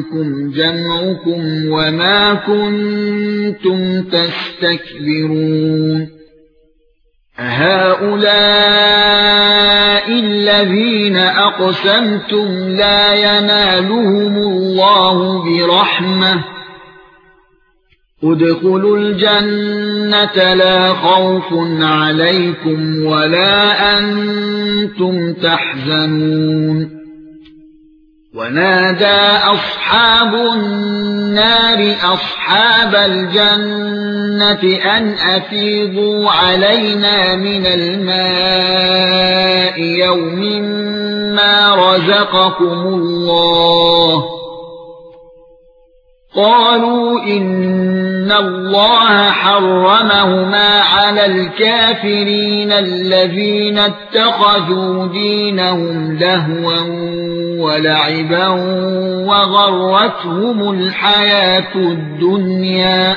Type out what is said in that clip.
عنكم جمعكم وما كنتم تستكبرون هؤلاء الذين أقسمتم لا ينالهم الله برحمة ادخلوا الجنة لا خوف عليكم ولا أنتم تحزنون ونادى أصحاب النار أصحاب الجنة أن أفيضوا علينا من الماء يوم ما رزقكم الله قالوا إن الله حرمهما على الكافرين الذين اتخذوا دينهم لهوا ولعبا وغرتهم الحياة الدنيا.